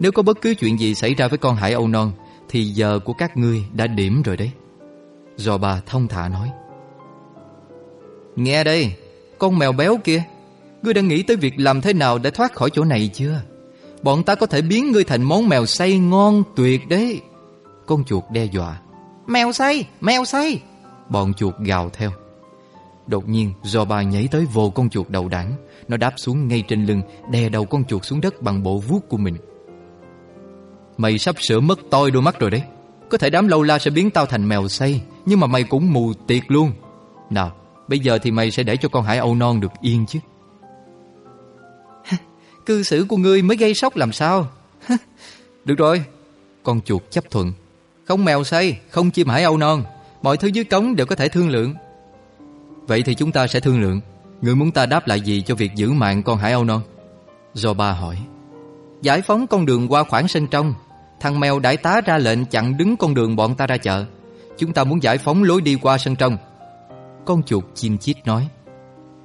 Nếu có bất cứ chuyện gì xảy ra với con hải âu non Thì giờ của các ngươi đã điểm rồi đấy. Do bà thông thả nói Nghe đây Con mèo béo kia Ngươi đã nghĩ tới việc làm thế nào để thoát khỏi chỗ này chưa? Bọn ta có thể biến ngươi thành món mèo xay ngon tuyệt đấy. Con chuột đe dọa. Mèo xay, mèo xay Bọn chuột gào theo. Đột nhiên do bà nhảy tới vồ con chuột đầu đảng. Nó đáp xuống ngay trên lưng Đè đầu con chuột xuống đất bằng bộ vuốt của mình. Mày sắp sửa mất toi đôi mắt rồi đấy. Có thể đám lâu la sẽ biến tao thành mèo say Nhưng mà mày cũng mù tiệt luôn. Nào bây giờ thì mày sẽ để cho con hải âu non được yên chứ. Cư xử của ngươi mới gây sốc làm sao? Được rồi Con chuột chấp thuận. Không mèo say, không chim hải âu non. Mọi thứ dưới cống đều có thể thương lượng. Vậy thì chúng ta sẽ thương lượng. Người muốn ta đáp lại gì cho việc giữ mạng con hải âu non? Do ba hỏi. Giải phóng con đường qua khoảng sân trong. Thằng mèo đại tá ra lệnh chặn đứng con đường bọn ta ra chợ. Chúng ta muốn giải phóng lối đi qua sân trong con chuột chim chít nói,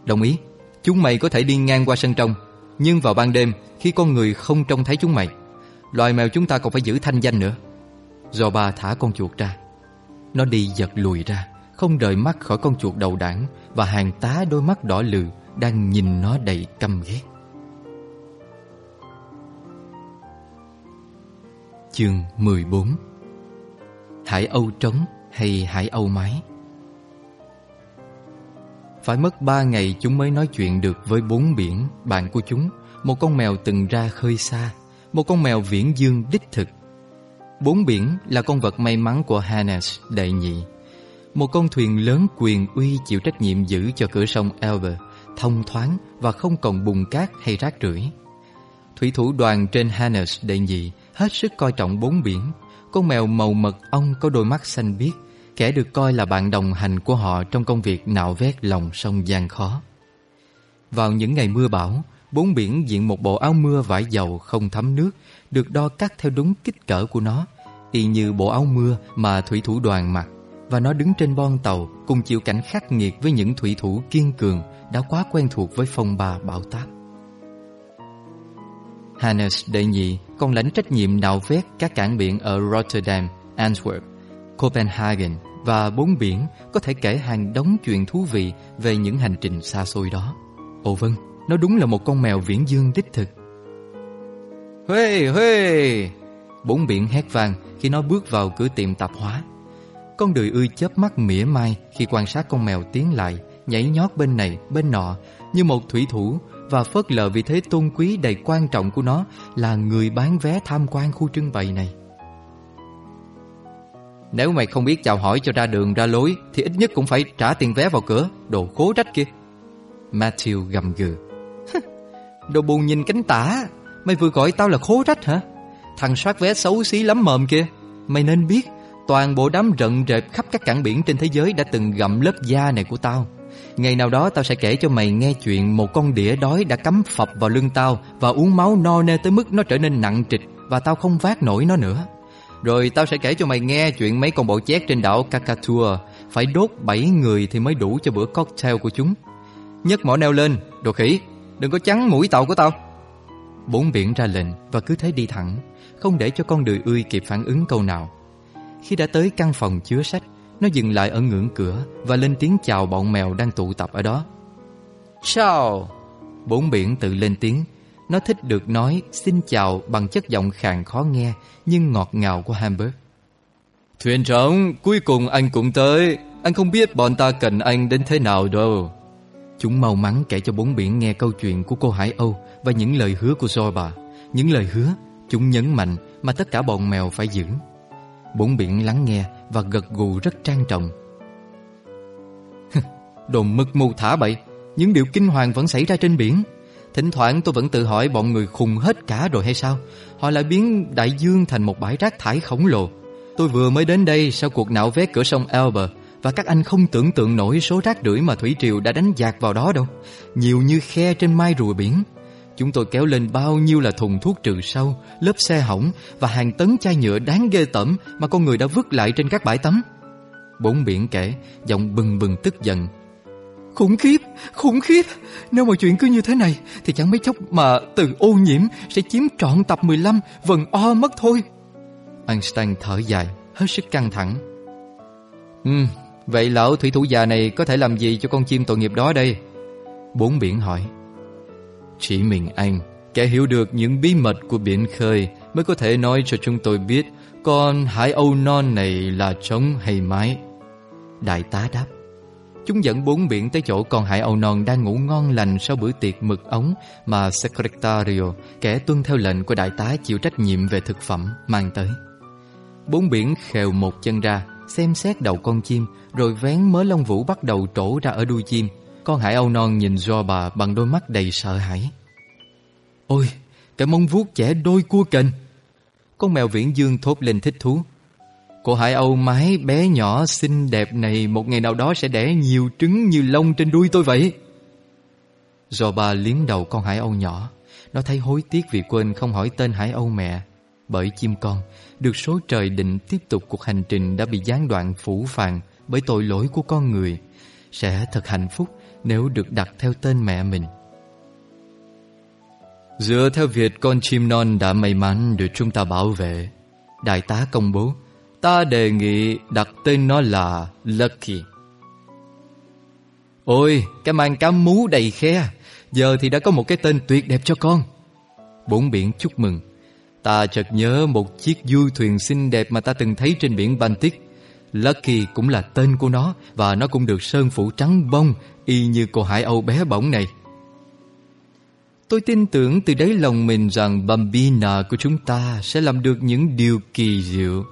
Đồng ý, Chúng mày có thể đi ngang qua sân trong, Nhưng vào ban đêm, Khi con người không trông thấy chúng mày, Loài mèo chúng ta còn phải giữ thanh danh nữa. Do ba thả con chuột ra. Nó đi giật lùi ra, Không rời mắt khỏi con chuột đầu đảng, Và hàng tá đôi mắt đỏ lừ Đang nhìn nó đầy căm ghét. Chương 14 Hải Âu trống hay Hải Âu mái? Phải mất ba ngày chúng mới nói chuyện được với bốn biển, bạn của chúng. Một con mèo từng ra khơi xa. Một con mèo viễn dương đích thực. Bốn biển là con vật may mắn của Hannes đệ nhị. Một con thuyền lớn quyền uy chịu trách nhiệm giữ cho cửa sông Elbe Thông thoáng và không còn bùn cát hay rác rưởi. Thủy thủ đoàn trên Hannes đệ nhị hết sức coi trọng bốn biển. Con mèo màu mật ong có đôi mắt xanh biếc. Kẻ được coi là bạn đồng hành của họ trong công việc nạo vét lòng sông gian khó. Vào những ngày mưa bão Bốn biển diện một bộ áo mưa vải dầu không thấm nước Được đo cắt theo đúng kích cỡ của nó Y như bộ áo mưa mà thủy thủ đoàn mặc Và nó đứng trên bon tàu Cùng chịu cảnh khắc nghiệt với những thủy thủ kiên cường Đã quá quen thuộc với phong ba bão táp. Hannes đệ nhị còn lãnh trách nhiệm nạo vét các cảng biển ở Rotterdam, Antwerp, Copenhagen và bốn biển có thể kể hàng đống chuyện thú vị về những hành trình xa xôi đó. Ồ vâng, nó đúng là một con mèo viễn dương đích thực. Huê huê! Bốn biển hét vang khi nó bước vào cửa tiệm tạp hóa. Con đười ươi chớp mắt mỉa mai khi quan sát con mèo tiến lại, nhảy nhót bên này, bên nọ, như một thủy thủ và phớt lờ vị thế tôn quý đầy quan trọng của nó là người bán vé tham quan khu trưng bày này. Nếu mày không biết chào hỏi cho ra đường ra lối thì ít nhất cũng phải trả tiền vé vào cửa, đồ khố trách kia. Matthew gầm gừ. đồ buồn nhìn cánh tả, mày vừa gọi tao là khố trách hả? Thằng soát vé xấu xí lắm mồm kia. Mày nên biết, toàn bộ đám rận rệp khắp các cảng biển trên thế giới đã từng gặm lớp da này của tao. Ngày nào đó tao sẽ kể cho mày nghe chuyện một con đĩa đói đã cắm phập vào lưng tao và uống máu no nê tới mức nó trở nên nặng trịch và tao không vác nổi nó nữa. Rồi tao sẽ kể cho mày nghe chuyện mấy con bộ chét trên đảo Kakatua phải đốt 7 người thì mới đủ cho bữa cocktail của chúng. Nhấc mỏ neo lên, đồ khỉ, đừng có chắn mũi tàu của tao. Bốn biển ra lệnh và cứ thế đi thẳng, không để cho con đười ươi kịp phản ứng câu nào. Khi đã tới căn phòng chứa sách, nó dừng lại ở ngưỡng cửa Và lên tiếng chào bọn mèo đang tụ tập ở đó Chào Bốn biển tự lên tiếng Nó thích được nói xin chào bằng chất giọng khàn khó nghe Nhưng ngọt ngào của Hamburg. Thuyền trưởng, cuối cùng anh cũng tới. Anh không biết bọn ta cần anh đến thế nào đâu. Chúng mau mắn kể cho bốn biển nghe câu chuyện của cô Hải Âu Và những lời hứa của Zorba. Những lời hứa Chúng nhấn mạnh mà tất cả bọn mèo phải giữ. Bốn biển lắng nghe và gật gù rất trang trọng. Đồ mực mù thả bậy, những điều kinh hoàng vẫn xảy ra trên biển. Thỉnh thoảng tôi vẫn tự hỏi bọn người khùng hết cả rồi hay sao? Họ lại biến đại dương thành một bãi rác thải khổng lồ. Tôi vừa mới đến đây sau cuộc nạo vét cửa sông Elbe và các anh không tưởng tượng nổi số rác rưởi mà thủy triều đã đánh dạt vào đó đâu. Nhiều như khe trên mai rùa biển. Chúng tôi kéo lên bao nhiêu là thùng thuốc trừ sâu, lớp xe hỏng và hàng tấn chai nhựa đáng ghê tởm mà con người đã vứt lại trên các bãi tắm. Bốn biển kể, giọng bừng bừng tức giận. Khủng khiếp, khủng khiếp. Nếu mà chuyện cứ như thế này thì chẳng mấy chốc mà từ ô nhiễm sẽ chiếm trọn tập 15 vần o mất thôi. Einstein thở dài, hết sức căng thẳng. Ừ, vậy lão thủy thủ già này có thể làm gì cho con chim tội nghiệp đó đây? Bốn biển hỏi. Chỉ mình anh, kẻ hiểu được những bí mật của biển khơi mới có thể nói cho chúng tôi biết con hải âu non này là trống hay mái. Đại tá đáp. Chúng dẫn bốn biển tới chỗ con hải âu non đang ngủ ngon lành sau bữa tiệc mực ống mà Secretario, kẻ tuân theo lệnh của đại tá chịu trách nhiệm về thực phẩm, mang tới. Bốn biển khều một chân ra, xem xét đầu con chim, rồi vén mớ lông vũ bắt đầu trổ ra ở đuôi chim, con hải âu non nhìn do bà bằng đôi mắt đầy sợ hãi. Ôi, cái mông vuốt trẻ đôi cua kềnh. Con mèo viễn dương thốt lên thích thú. Cô hải âu mái bé nhỏ xinh đẹp này một ngày nào đó sẽ đẻ nhiều trứng như lông trên đuôi tôi vậy. Do bà liếm đầu con hải âu nhỏ, nó thấy hối tiếc vì quên không hỏi tên hải âu mẹ. Bởi chim con, được số trời định tiếp tục cuộc hành trình đã bị gián đoạn phủ phàng bởi tội lỗi của con người. Sẽ thật hạnh phúc nếu được đặt theo tên mẹ mình. Dựa theo việc con chim non đã may mắn được chúng ta bảo vệ, đại tá công bố, Ta đề nghị đặt tên nó là Lucky. Ôi, cái mang cá mú đầy khe. Giờ thì đã có một cái tên tuyệt đẹp cho con. Bốn biển chúc mừng. Ta chợt nhớ một chiếc du thuyền xinh đẹp mà ta từng thấy trên biển Baltic. Lucky cũng là tên của nó và nó cũng được sơn phủ trắng bông y như cô hải âu bé bỏng này. Tôi tin tưởng từ đáy lòng mình rằng Bambina của chúng ta sẽ làm được những điều kỳ diệu.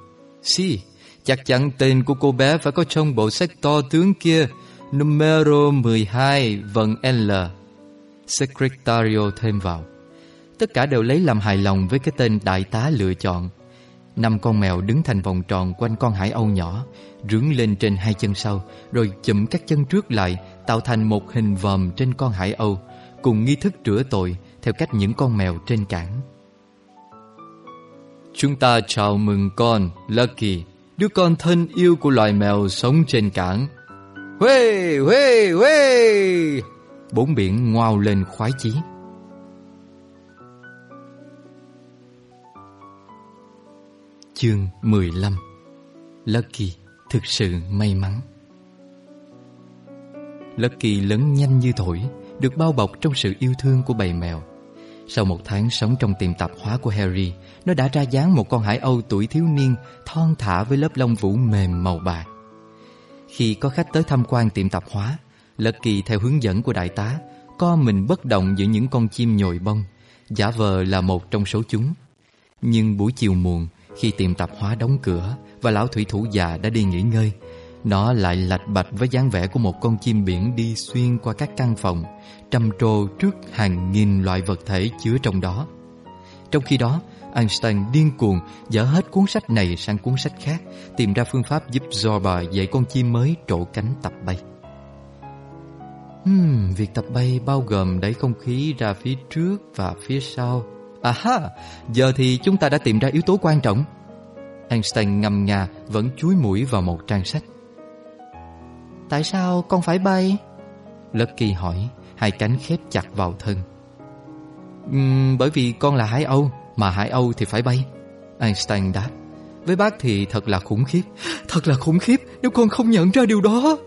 Si, chắc chắn tên của cô bé phải có trong bộ sách to tướng kia, numero 12 vần L. Secretario thêm vào. Tất cả đều lấy làm hài lòng với cái tên đại tá lựa chọn. Năm con mèo đứng thành vòng tròn quanh con hải âu nhỏ, rướng lên trên hai chân sau, rồi chụm các chân trước lại, tạo thành một hình vòm trên con hải âu, cùng nghi thức rửa tội theo cách những con mèo trên cảng. Chúng ta chào mừng con, Lucky, đứa con thân yêu của loài mèo sống trên cảng. Huê, huê, huê! Bốn biển ngoao lên khoái chí. Chương 15 Lucky thực sự may mắn Lucky lớn nhanh như thổi Được bao bọc trong sự yêu thương của bầy mèo Sau một tháng sống trong tiệm tạp hóa của Harry nó đã ra dáng một con hải âu tuổi thiếu niên Thon thả với lớp lông vũ mềm màu bạc Khi có khách tới tham quan tiệm tạp hóa lật kỳ theo hướng dẫn của đại tá Co mình bất động giữa những con chim nhồi bông Giả vờ là một trong số chúng Nhưng buổi chiều muộn khi tiệm tạp hóa đóng cửa và lão thủy thủ già đã đi nghỉ ngơi, nó lại lạch bạch với dáng vẻ của một con chim biển đi xuyên qua các căn phòng, trầm trồ trước hàng nghìn loại vật thể chứa trong đó. Trong khi đó, Einstein điên cuồng dở hết cuốn sách này sang cuốn sách khác, tìm ra phương pháp giúp Zorba dạy con chim mới trổ cánh tập bay. Hmm, việc tập bay bao gồm đẩy không khí ra phía trước và phía sau À ha, giờ thì chúng ta đã tìm ra yếu tố quan trọng. Einstein ngầm ngà vẫn chúi mũi vào một trang sách. Tại sao con phải bay? Lucky hỏi, hai cánh khép chặt vào thân. Uhm, bởi vì con là Hải Âu, mà Hải Âu thì phải bay. Einstein đáp. Với bác thì thật là khủng khiếp. Thật là khủng khiếp nếu con không nhận ra điều đó.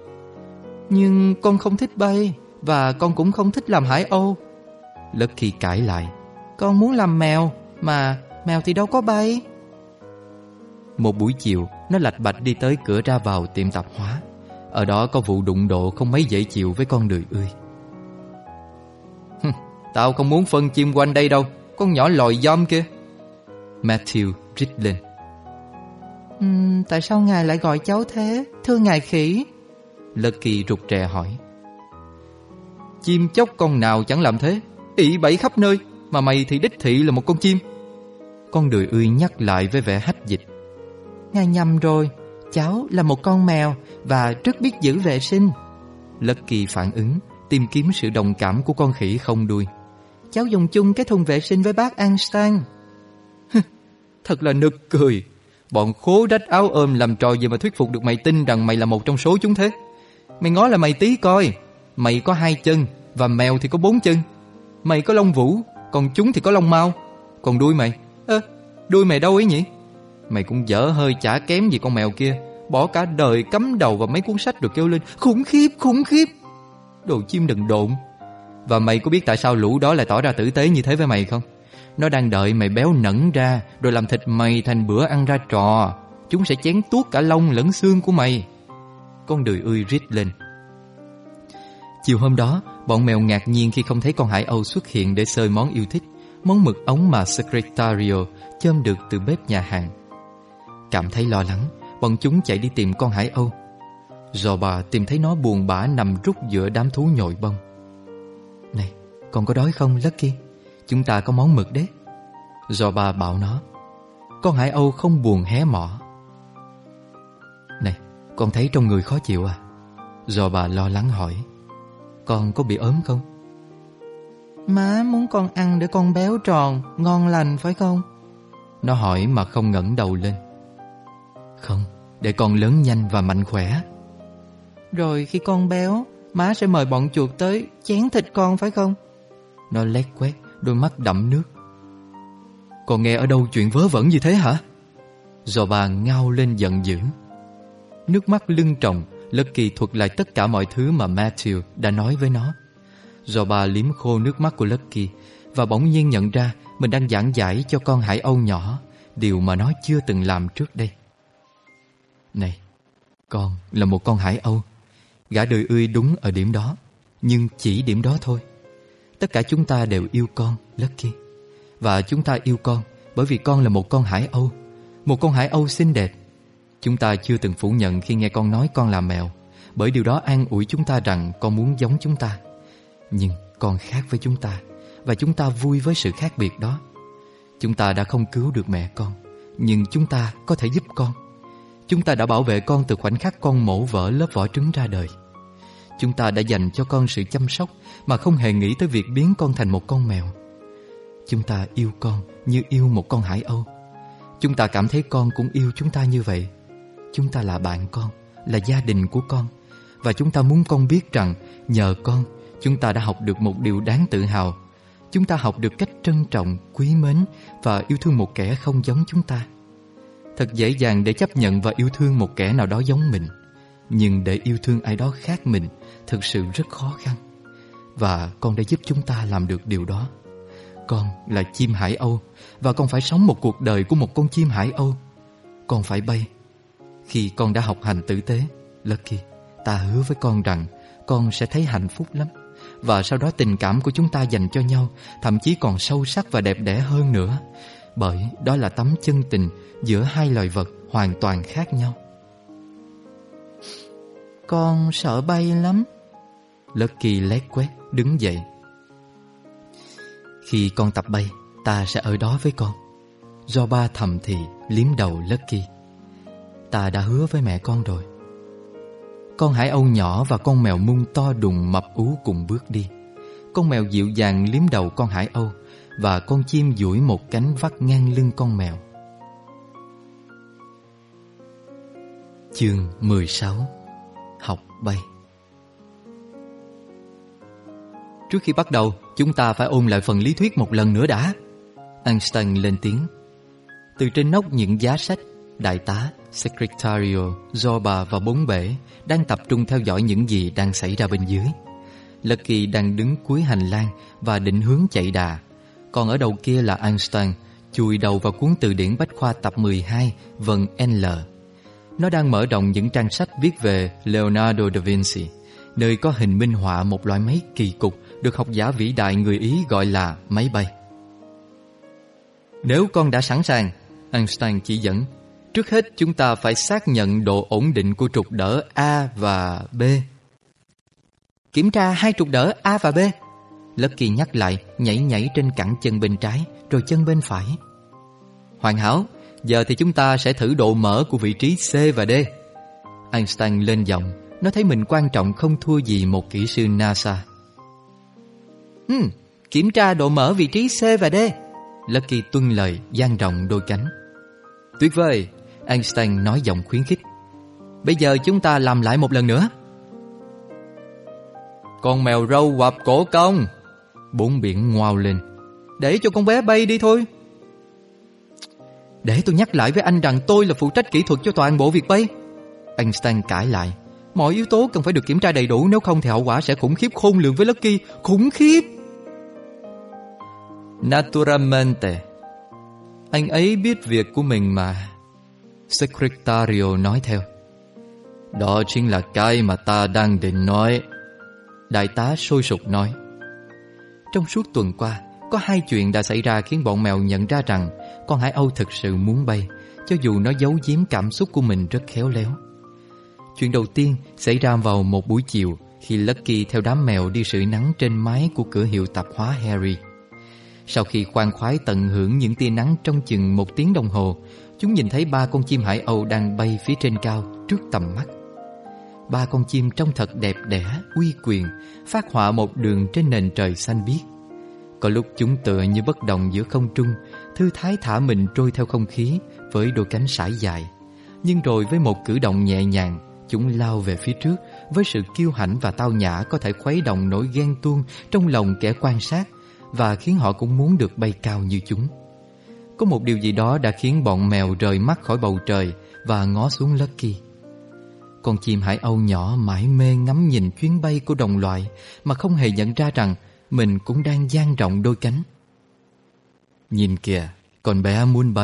Nhưng con không thích bay, và con cũng không thích làm Hải Âu. Lucky cãi lại. Con muốn làm mèo Mà mèo thì đâu có bay Một buổi chiều Nó lạch bạch đi tới cửa ra vào tiệm tạp hóa Ở đó có vụ đụng độ Không mấy dễ chịu với con đời ươi Tao không muốn phân chim quanh đây đâu con nhỏ lòi dom kia? Matthew rít lên. Uhm, Tại sao ngài lại gọi cháu thế Thưa ngài khỉ? Lucky rụt rè hỏi. Chim chóc con nào chẳng làm thế? Ỉ bẫy khắp nơi mà mày thì đích thị là một con chim. Con đười ươi nhắc lại với vẻ hách dịch. Ngài nhầm rồi Cháu là một con mèo Và rất biết giữ vệ sinh. Lucky phản ứng Tìm kiếm sự đồng cảm của con khỉ không đuôi Cháu dùng chung cái thùng vệ sinh với bác Einstein. Thật là nực cười. Bọn khố rách áo ôm làm trò gì mà thuyết phục được mày tin rằng mày là một trong số chúng thế? Mày ngó là mày tí coi. Mày có hai chân Và mèo thì có bốn chân. Mày có lông vũ, còn chúng thì có lông mau. Còn đuôi mày? Ơ, đuôi mày đâu ấy nhỉ? Mày cũng dở hơi chả kém gì con mèo kia. Bỏ cả đời cắm đầu vào mấy cuốn sách rồi kêu lên, Khủng khiếp khủng khiếp. Đồ chim đần độn. Và mày có biết tại sao lũ đó lại tỏ ra tử tế như thế với mày không Nó đang đợi mày béo nẫn ra Rồi làm thịt mày thành bữa ăn ra trò Chúng sẽ chén tuốt cả lông lẫn xương của mày Con đười ươi rít lên Chiều hôm đó Bọn mèo ngạc nhiên khi không thấy con hải âu xuất hiện để sơi món yêu thích, món mực ống mà Secretario chôm được từ bếp nhà hàng. Cảm thấy lo lắng, bọn chúng chạy đi tìm con hải âu. Rồi bà tìm thấy nó buồn bã nằm rút giữa đám thú nhồi bông. Con có đói không Lucky? Chúng ta có món mực đấy. Rồi bà bảo nó. Con hải âu không buồn hé mỏ. Này, con thấy trong người khó chịu à? Rồi bà lo lắng hỏi. Con có bị ốm không? Má muốn con ăn để con béo tròn, ngon lành phải không? Nó hỏi mà không ngẩng đầu lên. Không, để con lớn nhanh và mạnh khỏe. Rồi khi con béo, má sẽ mời bọn chuột tới chén thịt con phải không? Nó lét quét, đôi mắt đậm nước. còn nghe ở đâu chuyện vớ vẩn như thế hả? Zoba ngao lên giận dữ. Nước mắt lưng tròng, Lucky thuật lại tất cả mọi thứ mà Matthew đã nói với nó. Zoba liếm khô nước mắt của Lucky và bỗng nhiên nhận ra mình đang giảng giải cho con hải âu nhỏ điều mà nó chưa từng làm trước đây. Này, con là một con hải âu. Gã đời ươi đúng ở điểm đó, nhưng chỉ điểm đó thôi. Tất cả chúng ta đều yêu con, Lucky. Và chúng ta yêu con bởi vì con là một con hải âu. Một con hải âu xinh đẹp. Chúng ta chưa từng phủ nhận khi nghe con nói con là mèo, bởi điều đó an ủi chúng ta rằng con muốn giống chúng ta. Nhưng con khác với chúng ta, và chúng ta vui với sự khác biệt đó. Chúng ta đã không cứu được mẹ con, nhưng chúng ta có thể giúp con. Chúng ta đã bảo vệ con từ khoảnh khắc con mổ vỡ lớp vỏ trứng ra đời. Chúng ta đã dành cho con sự chăm sóc mà không hề nghĩ tới việc biến con thành một con mèo. Chúng ta yêu con như yêu một con hải âu. Chúng ta cảm thấy con cũng yêu chúng ta như vậy. Chúng ta là bạn con, là gia đình của con. Và chúng ta muốn con biết rằng nhờ con, chúng ta đã học được một điều đáng tự hào. Chúng ta học được cách trân trọng, quý mến và yêu thương một kẻ không giống chúng ta. Thật dễ dàng để chấp nhận và yêu thương một kẻ nào đó giống mình. Nhưng để yêu thương ai đó khác mình thực sự rất khó khăn. Và con đã giúp chúng ta làm được điều đó. Con là chim hải âu và con phải sống một cuộc đời của một con chim hải âu. Con phải bay. Khi con đã học hành tử tế, Lucky, ta hứa với con rằng con sẽ thấy hạnh phúc lắm. Và sau đó tình cảm của chúng ta dành cho nhau thậm chí còn sâu sắc và đẹp đẽ hơn nữa. Bởi đó là tấm chân tình giữa hai loài vật hoàn toàn khác nhau. Con sợ bay lắm. Lucky lét quét, đứng dậy. Khi con tập bay, ta sẽ ở đó với con. Do ba thầm thì liếm đầu Lucky. Ta đã hứa với mẹ con rồi. Con hải âu nhỏ và con mèo mung to đùng mập ú cùng bước đi. Con mèo dịu dàng liếm đầu con hải âu và con chim duỗi một cánh vắt ngang lưng con mèo. Chương 16 bay Trước khi bắt đầu, chúng ta phải ôn lại phần lý thuyết một lần nữa đã. Einstein lên tiếng. Từ trên nóc những giá sách, đại tá, secretario, Zorba và bốn bể đang tập trung theo dõi những gì đang xảy ra bên dưới. Lucky đang đứng cuối hành lang và định hướng chạy đà. Còn ở đầu kia là Einstein, chùi đầu vào cuốn từ điển Bách Khoa tập 12, vần L. Nó đang mở rộng những trang sách viết về Leonardo da Vinci, nơi có hình minh họa một loại máy kỳ cục được học giả vĩ đại người Ý gọi là máy bay. Nếu con đã sẵn sàng, Einstein chỉ dẫn, trước hết chúng ta phải xác nhận độ ổn định của trục đỡ A và B. Kiểm tra hai trục đỡ A và B. Lucky nhắc lại, nhảy nhảy trên cẳng chân bên trái, rồi chân bên phải. Hoàn hảo, giờ thì chúng ta sẽ thử độ mở của vị trí C và D. Einstein lên giọng, nó thấy mình quan trọng không thua gì một kỹ sư NASA. Ừ, kiểm tra độ mở vị trí C và D. Lucky tuân lời, dang rộng đôi cánh. Tuyệt vời, Einstein nói giọng khuyến khích. Bây giờ chúng ta làm lại một lần nữa. Con mèo râu quặp cổ công. Bốn biển ngoao lên. Để cho con bé bay đi thôi. Để tôi nhắc lại với anh rằng tôi là phụ trách kỹ thuật cho toàn bộ việc bay. Einstein cãi lại. Mọi yếu tố cần phải được kiểm tra đầy đủ nếu không thì hậu quả sẽ khủng khiếp khôn lường với Lucky. Khủng khiếp! Naturalmente. Anh ấy biết việc của mình mà. Secretario nói theo. Đó chính là cái mà ta đang định nói. Đại tá sôi sục nói. Trong suốt tuần qua, có hai chuyện đã xảy ra khiến bọn mèo nhận ra rằng con hải âu thực sự muốn bay, cho dù nó giấu giếm cảm xúc của mình rất khéo léo. Chuyện đầu tiên xảy ra vào một buổi chiều khi Lucky theo đám mèo đi sưởi nắng trên mái của cửa hiệu tạp hóa Harry. Sau khi khoan khoái tận hưởng những tia nắng trong chừng một tiếng đồng hồ, chúng nhìn thấy ba con chim hải âu đang bay phía trên cao trước tầm mắt. Ba con chim trông thật đẹp đẽ, uy quyền, phát họa một đường trên nền trời xanh biếc. Có lúc chúng tựa như bất động giữa không trung, thư thái thả mình trôi theo không khí với đôi cánh sải dài. Nhưng rồi với một cử động nhẹ nhàng, chúng lao về phía trước với sự kiêu hãnh và tao nhã có thể khuấy động nỗi ghen tuông trong lòng kẻ quan sát và khiến họ cũng muốn được bay cao như chúng. Có một điều gì đó đã khiến bọn mèo rời mắt khỏi bầu trời Và ngó xuống Lucky Con chim hải âu nhỏ mãi mê ngắm nhìn chuyến bay của đồng loại Mà không hề nhận ra rằng Mình cũng đang dang rộng đôi cánh Nhìn kìa Con bé muốn bay.